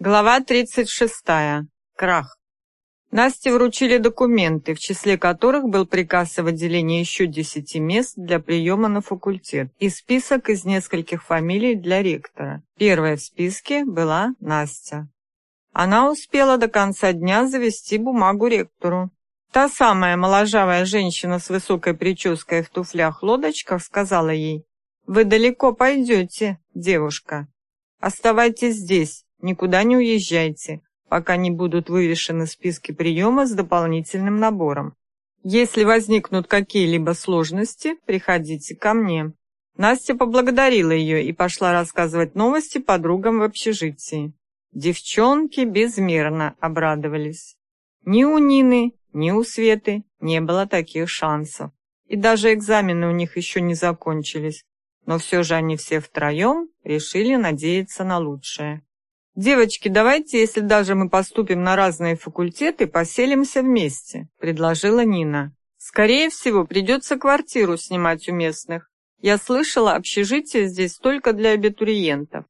Глава 36. Крах. Насте вручили документы, в числе которых был приказ о выделении еще 10 мест для приема на факультет и список из нескольких фамилий для ректора. Первая в списке была Настя. Она успела до конца дня завести бумагу ректору. Та самая моложавая женщина с высокой прической в туфлях-лодочках сказала ей, «Вы далеко пойдете, девушка. Оставайтесь здесь, Никуда не уезжайте, пока не будут вывешены списки приема с дополнительным набором. Если возникнут какие-либо сложности, приходите ко мне. Настя поблагодарила ее и пошла рассказывать новости подругам в общежитии. Девчонки безмерно обрадовались. Ни у Нины, ни у Светы не было таких шансов. И даже экзамены у них еще не закончились. Но все же они все втроем решили надеяться на лучшее. «Девочки, давайте, если даже мы поступим на разные факультеты, поселимся вместе», — предложила Нина. «Скорее всего, придется квартиру снимать у местных. Я слышала, общежитие здесь только для абитуриентов.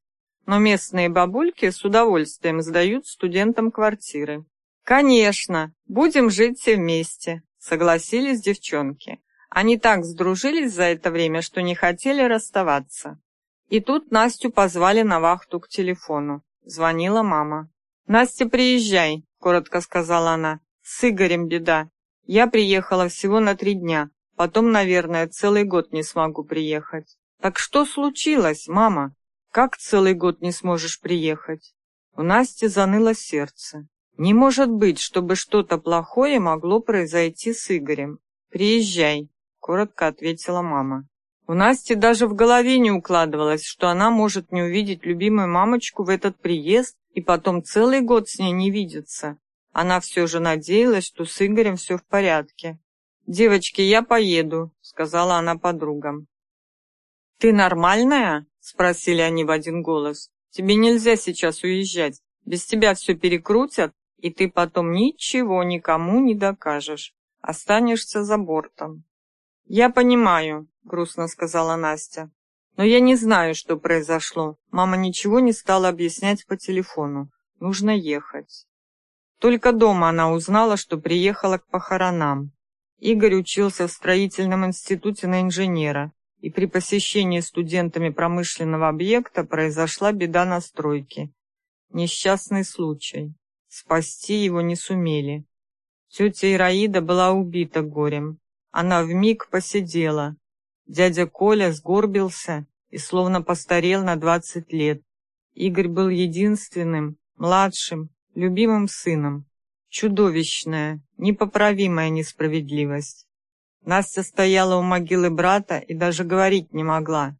Но местные бабульки с удовольствием сдают студентам квартиры». «Конечно, будем жить все вместе», — согласились девчонки. Они так сдружились за это время, что не хотели расставаться. И тут Настю позвали на вахту к телефону. Звонила мама. «Настя, приезжай», — коротко сказала она. «С Игорем беда. Я приехала всего на три дня. Потом, наверное, целый год не смогу приехать». «Так что случилось, мама? Как целый год не сможешь приехать?» У Насти заныло сердце. «Не может быть, чтобы что-то плохое могло произойти с Игорем. Приезжай», — коротко ответила мама. У Насти даже в голове не укладывалось, что она может не увидеть любимую мамочку в этот приезд и потом целый год с ней не видеться. Она все же надеялась, что с Игорем все в порядке. «Девочки, я поеду», — сказала она подругам. «Ты нормальная?» — спросили они в один голос. «Тебе нельзя сейчас уезжать. Без тебя все перекрутят, и ты потом ничего никому не докажешь. Останешься за бортом». «Я понимаю», — грустно сказала Настя. «Но я не знаю, что произошло. Мама ничего не стала объяснять по телефону. Нужно ехать». Только дома она узнала, что приехала к похоронам. Игорь учился в строительном институте на инженера, и при посещении студентами промышленного объекта произошла беда на стройке. Несчастный случай. Спасти его не сумели. Тетя Ираида была убита горем. Она вмиг посидела. Дядя Коля сгорбился и словно постарел на двадцать лет. Игорь был единственным, младшим, любимым сыном. Чудовищная, непоправимая несправедливость. Настя стояла у могилы брата и даже говорить не могла.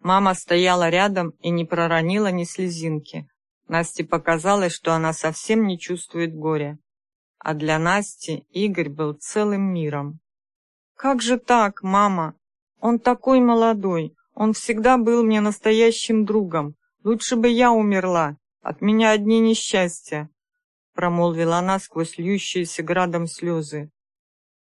Мама стояла рядом и не проронила ни слезинки. Насте показалось, что она совсем не чувствует горя. А для Насти Игорь был целым миром. «Как же так, мама? Он такой молодой. Он всегда был мне настоящим другом. Лучше бы я умерла. От меня одни несчастья», — промолвила она сквозь льющиеся градом слезы.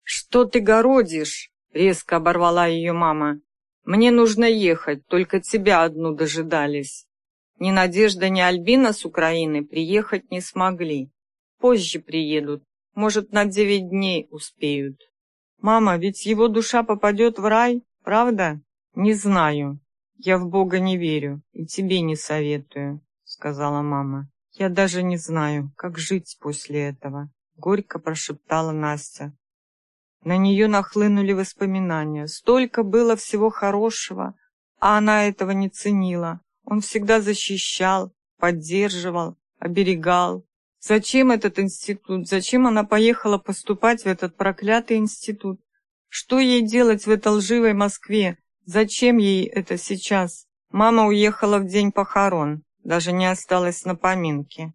«Что ты городишь?» — резко оборвала ее мама. «Мне нужно ехать, только тебя одну дожидались. Ни Надежда, ни Альбина с Украины приехать не смогли. Позже приедут, может, на девять дней успеют». «Мама, ведь его душа попадет в рай, правда?» «Не знаю. Я в Бога не верю и тебе не советую», — сказала мама. «Я даже не знаю, как жить после этого», — горько прошептала Настя. На нее нахлынули воспоминания. Столько было всего хорошего, а она этого не ценила. Он всегда защищал, поддерживал, оберегал. Зачем этот институт? Зачем она поехала поступать в этот проклятый институт? Что ей делать в этой лживой Москве? Зачем ей это сейчас? Мама уехала в день похорон, даже не осталась на поминке.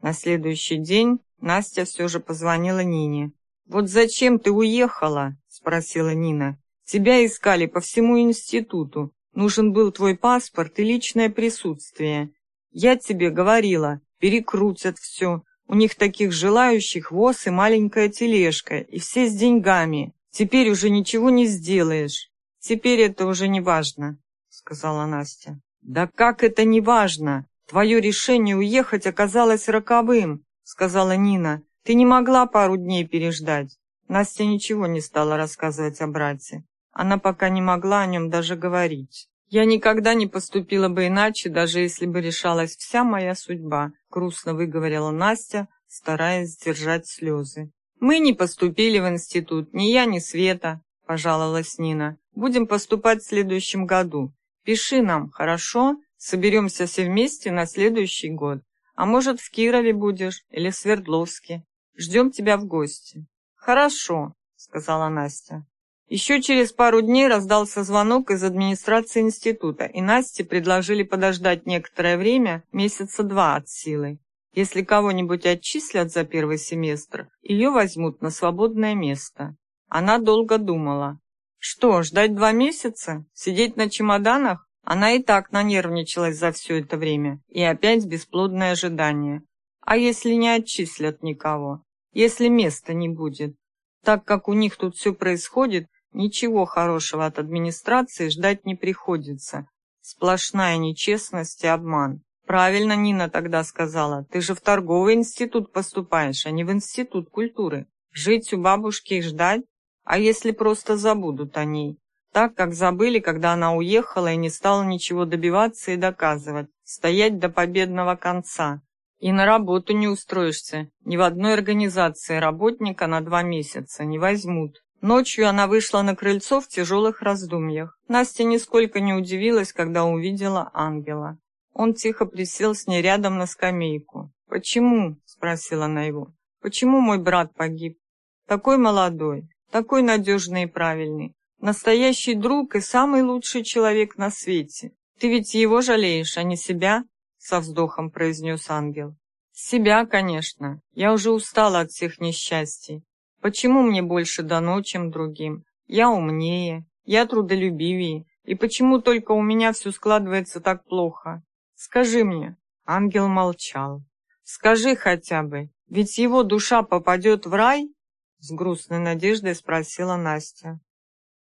На следующий день Настя все же позвонила Нине. «Вот зачем ты уехала?» – спросила Нина. «Тебя искали по всему институту. Нужен был твой паспорт и личное присутствие. Я тебе говорила, перекрутят все. У них таких желающих воз и маленькая тележка, и все с деньгами. Теперь уже ничего не сделаешь. Теперь это уже не важно, сказала Настя. Да как это не важно? «Твое решение уехать оказалось роковым», — сказала Нина. «Ты не могла пару дней переждать». Настя ничего не стала рассказывать о брате. Она пока не могла о нем даже говорить. «Я никогда не поступила бы иначе, даже если бы решалась вся моя судьба», грустно выговорила Настя, стараясь сдержать слезы. «Мы не поступили в институт, ни я, ни Света», – пожаловалась Нина. «Будем поступать в следующем году. Пиши нам, хорошо? Соберемся все вместе на следующий год. А может, в Кирове будешь или в Свердловске. Ждем тебя в гости». «Хорошо», – сказала Настя. Еще через пару дней раздался звонок из администрации института, и Насте предложили подождать некоторое время, месяца два от силы. Если кого-нибудь отчислят за первый семестр, ее возьмут на свободное место. Она долго думала. Что, ждать два месяца? Сидеть на чемоданах? Она и так нанервничалась за все это время. И опять бесплодное ожидание. А если не отчислят никого? Если места не будет? Так как у них тут все происходит, Ничего хорошего от администрации ждать не приходится. Сплошная нечестность и обман. Правильно Нина тогда сказала. Ты же в торговый институт поступаешь, а не в институт культуры. Жить у бабушки и ждать? А если просто забудут о ней? Так, как забыли, когда она уехала и не стала ничего добиваться и доказывать. Стоять до победного конца. И на работу не устроишься. Ни в одной организации работника на два месяца не возьмут. Ночью она вышла на крыльцо в тяжелых раздумьях. Настя нисколько не удивилась, когда увидела ангела. Он тихо присел с ней рядом на скамейку. «Почему?» – спросила она его. «Почему мой брат погиб? Такой молодой, такой надежный и правильный, настоящий друг и самый лучший человек на свете. Ты ведь его жалеешь, а не себя?» – со вздохом произнес ангел. «Себя, конечно. Я уже устала от всех несчастий. Почему мне больше дано, чем другим? Я умнее, я трудолюбивее. И почему только у меня все складывается так плохо? Скажи мне. Ангел молчал. Скажи хотя бы, ведь его душа попадет в рай? С грустной надеждой спросила Настя.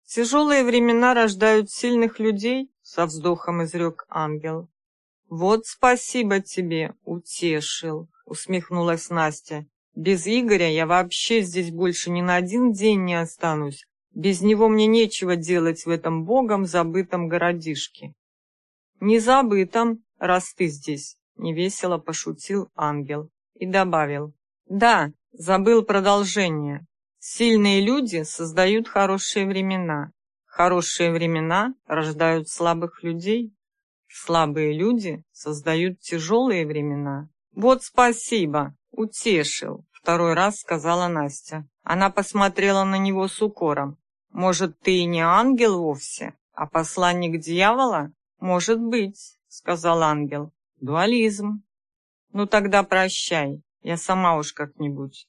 Тяжелые времена рождают сильных людей, со вздохом изрек ангел. Вот спасибо тебе, утешил, усмехнулась Настя. Без Игоря я вообще здесь больше ни на один день не останусь. Без него мне нечего делать в этом богом забытом городишке. Не забытом, раз ты здесь, невесело пошутил ангел и добавил. Да, забыл продолжение. Сильные люди создают хорошие времена. Хорошие времена рождают слабых людей. Слабые люди создают тяжелые времена. Вот спасибо, «Утешил», — второй раз сказала Настя. Она посмотрела на него с укором. «Может, ты и не ангел вовсе, а посланник дьявола?» «Может быть», — сказал ангел. «Дуализм». «Ну тогда прощай, я сама уж как-нибудь».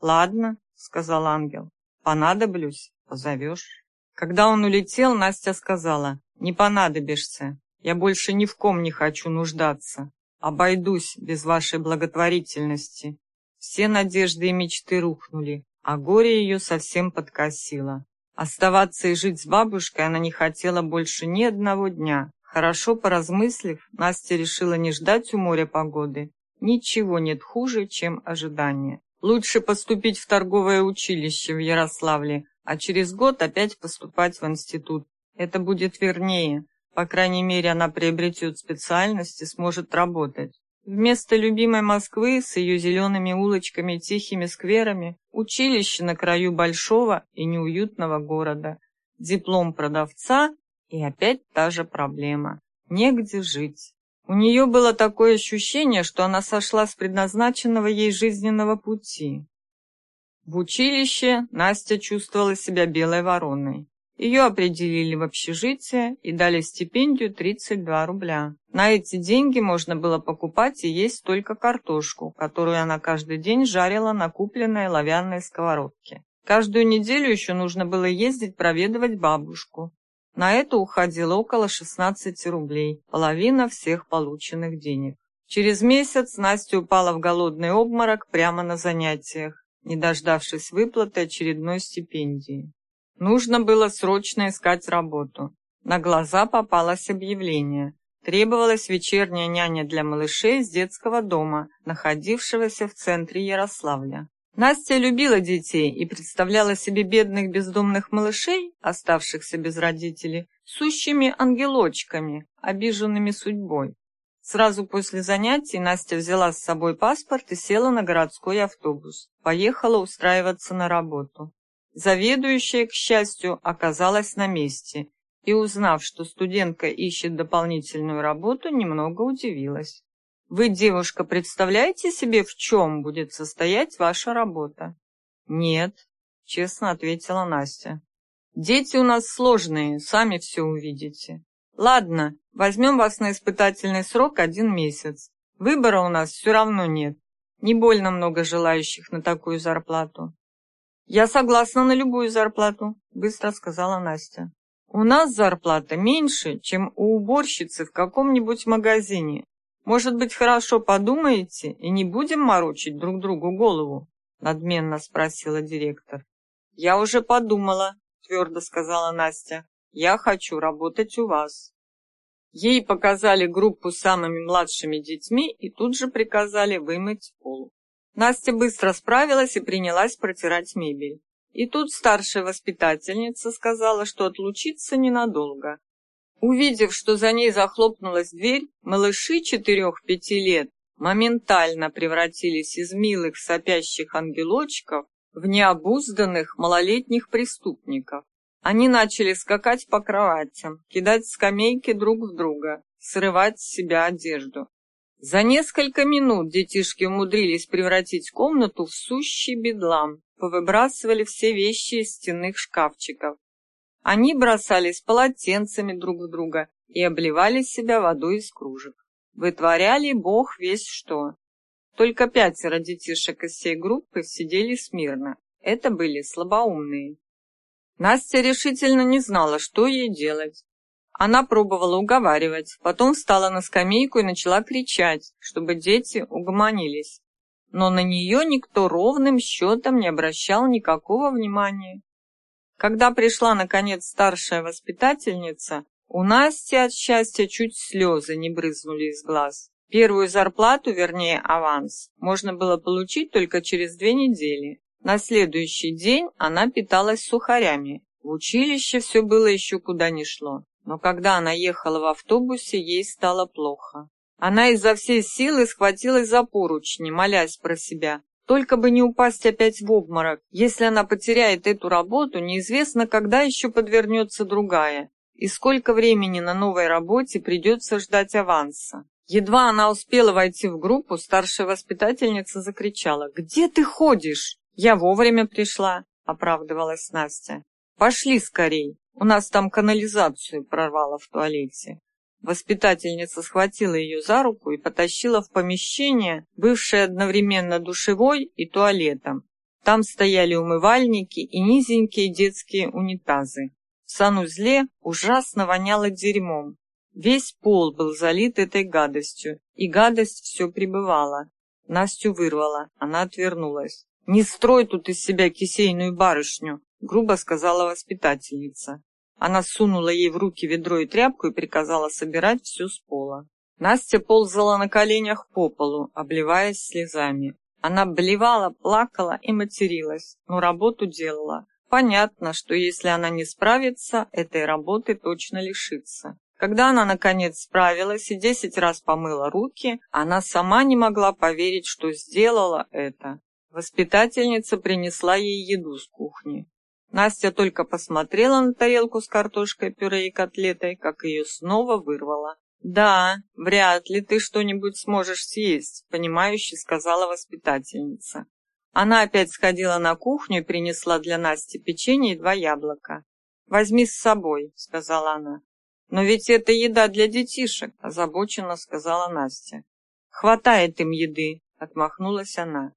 «Ладно», — сказал ангел. «Понадоблюсь, позовешь». Когда он улетел, Настя сказала, «Не понадобишься, я больше ни в ком не хочу нуждаться. Обойдусь без вашей благотворительности. Все надежды и мечты рухнули, а горе ее совсем подкосило. Оставаться и жить с бабушкой она не хотела больше ни одного дня. Хорошо поразмыслив, Настя решила не ждать у моря погоды. Ничего нет хуже, чем ожидание. Лучше поступить в торговое училище в Ярославле, а через год опять поступать в институт. Это будет вернее. По крайней мере, она приобретет специальность и сможет работать. Вместо любимой Москвы с ее зелеными улочками и тихими скверами училище на краю большого и неуютного города. Диплом продавца и опять та же проблема. Негде жить. У нее было такое ощущение, что она сошла с предназначенного ей жизненного пути. В училище Настя чувствовала себя белой вороной. Ее определили в общежитие и дали стипендию 32 рубля. На эти деньги можно было покупать и есть только картошку, которую она каждый день жарила на купленной оловянной сковородке. Каждую неделю еще нужно было ездить проведывать бабушку. На это уходило около 16 рублей, половина всех полученных денег. Через месяц Настя упала в голодный обморок прямо на занятиях, не дождавшись выплаты очередной стипендии. Нужно было срочно искать работу. На глаза попалось объявление. Требовалась вечерняя няня для малышей из детского дома, находившегося в центре Ярославля. Настя любила детей и представляла себе бедных бездомных малышей, оставшихся без родителей, сущими ангелочками, обиженными судьбой. Сразу после занятий Настя взяла с собой паспорт и села на городской автобус. Поехала устраиваться на работу. Заведующая, к счастью, оказалась на месте и, узнав, что студентка ищет дополнительную работу, немного удивилась. Вы, девушка, представляете себе, в чем будет состоять ваша работа? Нет, честно ответила Настя. Дети у нас сложные, сами все увидите. Ладно, возьмем вас на испытательный срок один месяц. Выбора у нас все равно нет. Не больно много желающих на такую зарплату. Я согласна на любую зарплату, быстро сказала Настя. У нас зарплата меньше, чем у уборщицы в каком-нибудь магазине, может быть, хорошо подумаете и не будем морочить друг другу голову? Надменно спросила директор. Я уже подумала, твердо сказала Настя. Я хочу работать у вас. Ей показали группу с самыми младшими детьми и тут же приказали вымыть пол. Настя быстро справилась и принялась протирать мебель. И тут старшая воспитательница сказала, что отлучится ненадолго. Увидев, что за ней захлопнулась дверь, малыши четырех-пяти лет моментально превратились из милых сопящих ангелочков в необузданных малолетних преступников. Они начали скакать по кроватям, кидать скамейки друг в друга, срывать с себя одежду. За несколько минут детишки умудрились превратить комнату в сущий бедлам, повыбрасывали все вещи из стенных шкафчиков, они бросались полотенцами друг в друга и обливали себя водой из кружек. Вытворяли бог весь что. Только пятеро детишек из всей группы сидели смирно. Это были слабоумные. Настя решительно не знала, что ей делать. Она пробовала уговаривать, потом встала на скамейку и начала кричать, чтобы дети угомонились. Но на нее никто ровным счетом не обращал никакого внимания. Когда пришла, наконец, старшая воспитательница, у Насти от счастья чуть слезы не брызнули из глаз. Первую зарплату, вернее аванс, можно было получить только через две недели. На следующий день она питалась сухарями. В училище все было еще куда ни шло. Но когда она ехала в автобусе, ей стало плохо. Она изо всей силы схватилась за поручни, молясь про себя. Только бы не упасть опять в обморок. Если она потеряет эту работу, неизвестно, когда еще подвернется другая. И сколько времени на новой работе придется ждать аванса. Едва она успела войти в группу, старшая воспитательница закричала. «Где ты ходишь?» «Я вовремя пришла», — оправдывалась Настя. «Пошли скорей, у нас там канализацию прорвало в туалете». Воспитательница схватила ее за руку и потащила в помещение, бывшее одновременно душевой и туалетом. Там стояли умывальники и низенькие детские унитазы. В санузле ужасно воняло дерьмом. Весь пол был залит этой гадостью, и гадость все пребывала. Настю вырвала, она отвернулась. «Не строй тут из себя кисейную барышню», — грубо сказала воспитательница. Она сунула ей в руки ведро и тряпку и приказала собирать все с пола. Настя ползала на коленях по полу, обливаясь слезами. Она блевала, плакала и материлась, но работу делала. Понятно, что если она не справится, этой работы точно лишится. Когда она, наконец, справилась и десять раз помыла руки, она сама не могла поверить, что сделала это. Воспитательница принесла ей еду с кухни. Настя только посмотрела на тарелку с картошкой, пюре и котлетой, как ее снова вырвало. «Да, вряд ли ты что-нибудь сможешь съесть», — понимающе сказала воспитательница. Она опять сходила на кухню и принесла для Насти печенье и два яблока. «Возьми с собой», — сказала она. «Но ведь это еда для детишек», — озабоченно сказала Настя. «Хватает им еды», — отмахнулась она.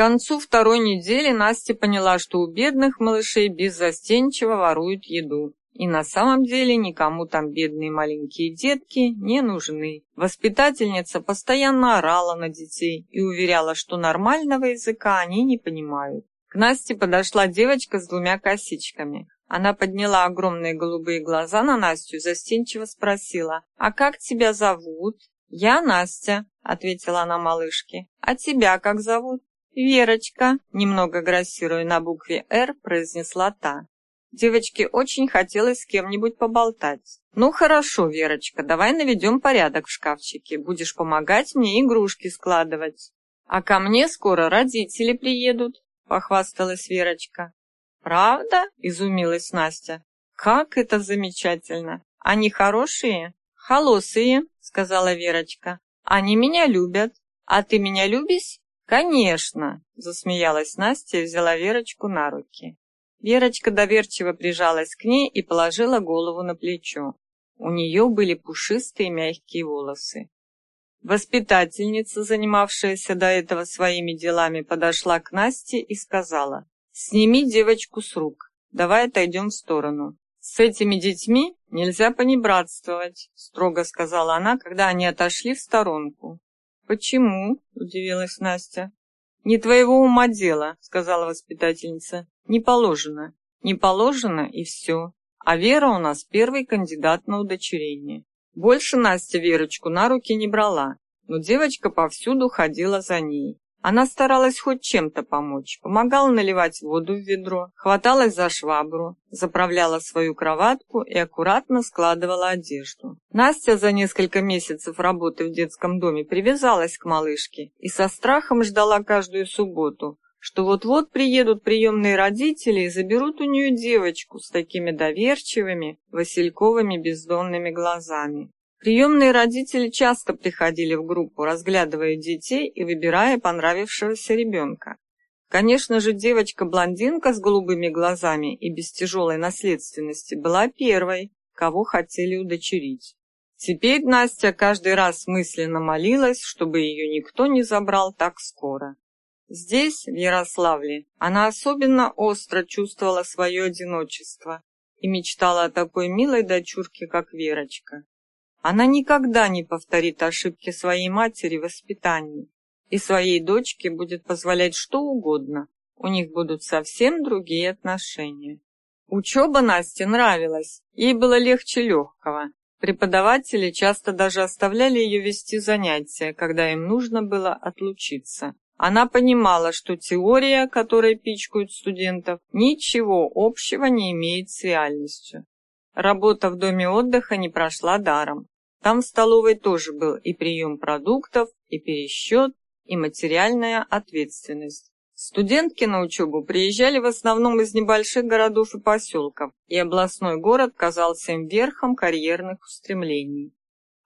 Концу второй недели Настя поняла, что у бедных малышей беззастенчиво воруют еду. И на самом деле никому там бедные маленькие детки не нужны. Воспитательница постоянно орала на детей и уверяла, что нормального языка они не понимают. К Насте подошла девочка с двумя косичками. Она подняла огромные голубые глаза на Настю и застенчиво спросила, «А как тебя зовут?» «Я Настя», — ответила она малышке. «А тебя как зовут?» «Верочка», — немного грассируя на букве «Р», произнесла та. Девочке очень хотелось с кем-нибудь поболтать. «Ну хорошо, Верочка, давай наведем порядок в шкафчике. Будешь помогать мне игрушки складывать». «А ко мне скоро родители приедут», — похвасталась Верочка. «Правда?» — изумилась Настя. «Как это замечательно! Они хорошие?» «Холосые», — сказала Верочка. «Они меня любят. А ты меня любишь?» «Конечно!» — засмеялась Настя и взяла Верочку на руки. Верочка доверчиво прижалась к ней и положила голову на плечо. У нее были пушистые мягкие волосы. Воспитательница, занимавшаяся до этого своими делами, подошла к Насте и сказала, «Сними девочку с рук, давай отойдем в сторону. С этими детьми нельзя понебратствовать», строго сказала она, когда они отошли в сторонку. «Почему?» – удивилась Настя. «Не твоего ума дело», — сказала воспитательница. «Не положено. Не положено, и все. А Вера у нас первый кандидат на удочерение». Больше Настя Верочку на руки не брала, но девочка повсюду ходила за ней. Она старалась хоть чем-то помочь, помогала наливать воду в ведро, хваталась за швабру, заправляла свою кроватку и аккуратно складывала одежду. Настя за несколько месяцев работы в детском доме привязалась к малышке и со страхом ждала каждую субботу, что вот-вот приедут приемные родители и заберут у нее девочку с такими доверчивыми, васильковыми бездонными глазами. Приемные родители часто приходили в группу, разглядывая детей и выбирая понравившегося ребенка. Конечно же, девочка-блондинка с голубыми глазами и без тяжелой наследственности была первой, кого хотели удочерить. Теперь Настя каждый раз мысленно молилась, чтобы ее никто не забрал так скоро. Здесь, в Ярославле, она особенно остро чувствовала свое одиночество и мечтала о такой милой дочурке, как Верочка. Она никогда не повторит ошибки своей матери в воспитании, и своей дочке будет позволять что угодно. У них будут совсем другие отношения. Учеба Насте нравилась, ей было легче легкого. Преподаватели часто даже оставляли ее вести занятия, когда им нужно было отлучиться. Она понимала, что теория, которой пичкают студентов, ничего общего не имеет с реальностью. Работа в доме отдыха не прошла даром. Там в столовой тоже был и прием продуктов, и пересчет, и материальная ответственность. Студентки на учебу приезжали в основном из небольших городов и поселков, и областной город казался им верхом карьерных устремлений.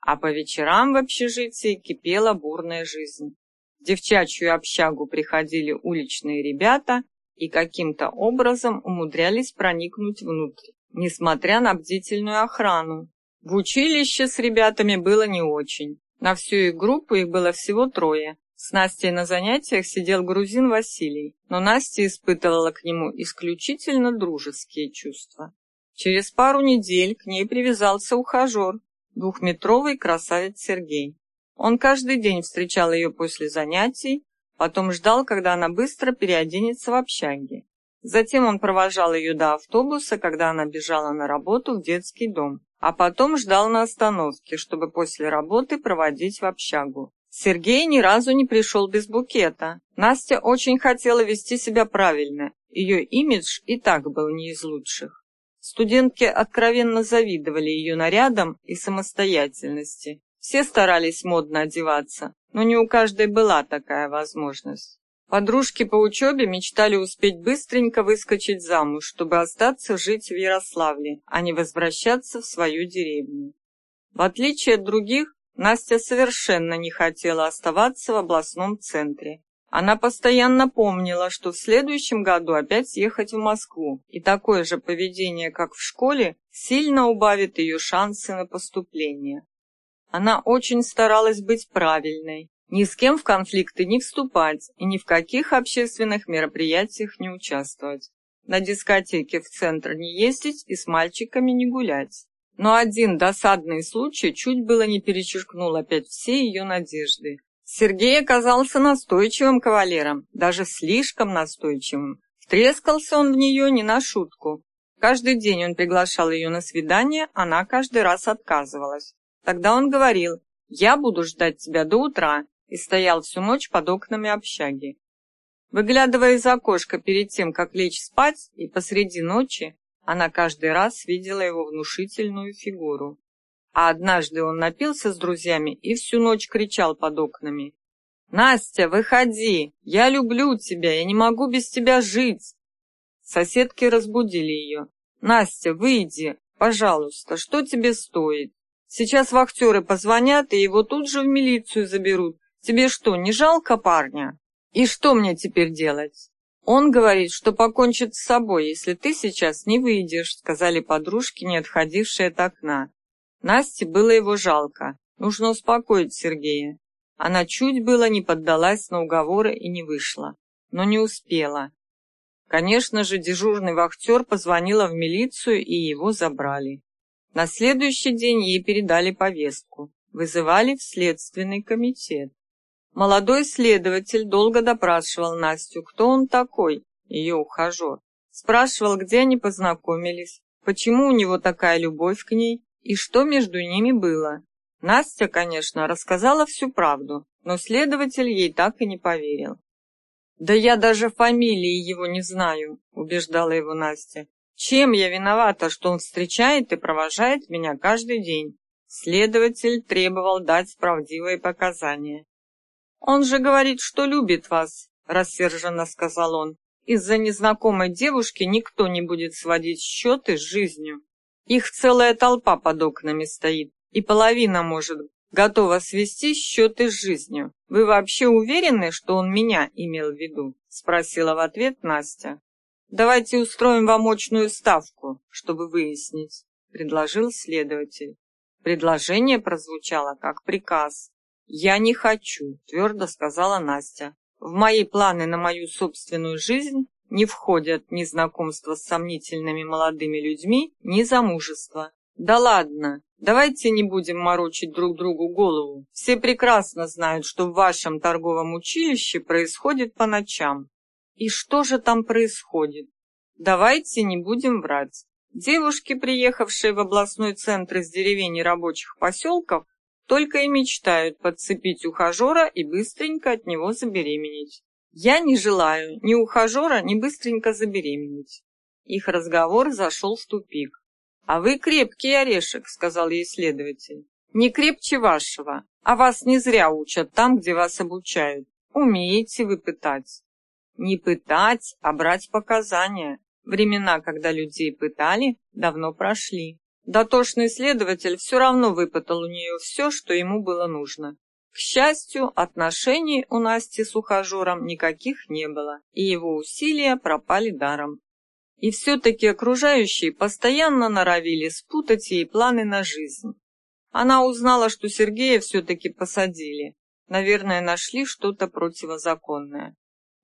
А по вечерам в общежитии кипела бурная жизнь. В девчачью общагу приходили уличные ребята и каким-то образом умудрялись проникнуть внутрь, несмотря на бдительную охрану, в училище с ребятами было не очень. На всю их группу их было всего трое. С Настей на занятиях сидел грузин Василий, но Настя испытывала к нему исключительно дружеские чувства. Через пару недель к ней привязался ухажер, двухметровый красавец Сергей. Он каждый день встречал ее после занятий, потом ждал, когда она быстро переоденется в общаге. Затем он провожал ее до автобуса, когда она бежала на работу в детский дом а потом ждал на остановке, чтобы после работы проводить в общагу. Сергей ни разу не пришел без букета. Настя очень хотела вести себя правильно, ее имидж и так был не из лучших. Студентки откровенно завидовали ее нарядам и самостоятельности. Все старались модно одеваться, но не у каждой была такая возможность. Подружки по учебе мечтали успеть быстренько выскочить замуж, чтобы остаться жить в Ярославле, а не возвращаться в свою деревню. В отличие от других, Настя совершенно не хотела оставаться в областном центре. Она постоянно помнила, что в следующем году опять ехать в Москву, и такое же поведение, как в школе, сильно убавит ее шансы на поступление. Она очень старалась быть правильной, ни с кем в конфликты не вступать и ни в каких общественных мероприятиях не участвовать. На дискотеке в центр не ездить и с мальчиками не гулять. Но один досадный случай чуть было не перечеркнул опять все ее надежды. Сергей оказался настойчивым кавалером, даже слишком настойчивым. Втрескался он в нее не на шутку. Каждый день он приглашал ее на свидание, она каждый раз отказывалась. Тогда он говорил «Я буду ждать тебя до утра» и стоял всю ночь под окнами общаги. Выглядывая из окошка перед тем, как лечь спать, и посреди ночи, она каждый раз видела его внушительную фигуру. А однажды он напился с друзьями и всю ночь кричал под окнами. «Настя, выходи! Я люблю тебя! Я не могу без тебя жить!» Соседки разбудили ее. «Настя, выйди! Пожалуйста, что тебе стоит? Сейчас вахтеры позвонят, и его тут же в милицию заберут. Тебе что, не жалко парня? И что мне теперь делать?» «Он говорит, что покончит с собой, если ты сейчас не выйдешь», сказали подружки, не отходившие от окна. Насте было его жалко. Нужно успокоить Сергея. Она чуть было не поддалась на уговоры и не вышла, но не успела. Конечно же, дежурный вахтер позвонила в милицию, и его забрали. На следующий день ей передали повестку. Вызывали в следственный комитет. Молодой следователь долго допрашивал Настю, кто он такой, ее ухажер. Спрашивал, где они познакомились, почему у него такая любовь к ней и что между ними было. Настя, конечно, рассказала всю правду, но следователь ей так и не поверил. «Да я даже фамилии его не знаю», — убеждала его Настя. «Чем я виновата, что он встречает и провожает меня каждый день?» Следователь требовал дать правдивые показания. «Он же говорит, что любит вас», — рассерженно сказал он. «Из-за незнакомой девушки никто не будет сводить счеты с жизнью. Их целая толпа под окнами стоит, и половина, может, готова свести счеты с жизнью. Вы вообще уверены, что он меня имел в виду?» – спросила в ответ Настя. «Давайте устроим вам очную ставку, чтобы выяснить», – предложил следователь. Предложение прозвучало как приказ. «Я не хочу», – твердо сказала Настя. «В мои планы на мою собственную жизнь не входят ни знакомства с сомнительными молодыми людьми, ни замужество. Да ладно, давайте не будем морочить друг другу голову. Все прекрасно знают, что в вашем торговом училище происходит по ночам. И что же там происходит? Давайте не будем врать. Девушки, приехавшие в областной центр из деревень и рабочих поселков, только и мечтают подцепить ухажера и быстренько от него забеременеть. Я не желаю ни ухажера, ни быстренько забеременеть. Их разговор зашел в тупик. «А вы крепкий орешек», — сказал ей следователь. «Не крепче вашего, а вас не зря учат там, где вас обучают. Умеете вы пытать». Не пытать, а брать показания. Времена, когда людей пытали, давно прошли. Дотошный следователь все равно выпытал у нее все, что ему было нужно. К счастью, отношений у Насти с ухажером никаких не было, и его усилия пропали даром. И все-таки окружающие постоянно норовили спутать ей планы на жизнь. Она узнала, что Сергея все-таки посадили. Наверное, нашли что-то противозаконное.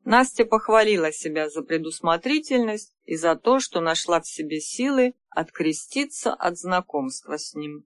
Настя похвалила себя за предусмотрительность и за то, что нашла в себе силы откреститься от знакомства с ним.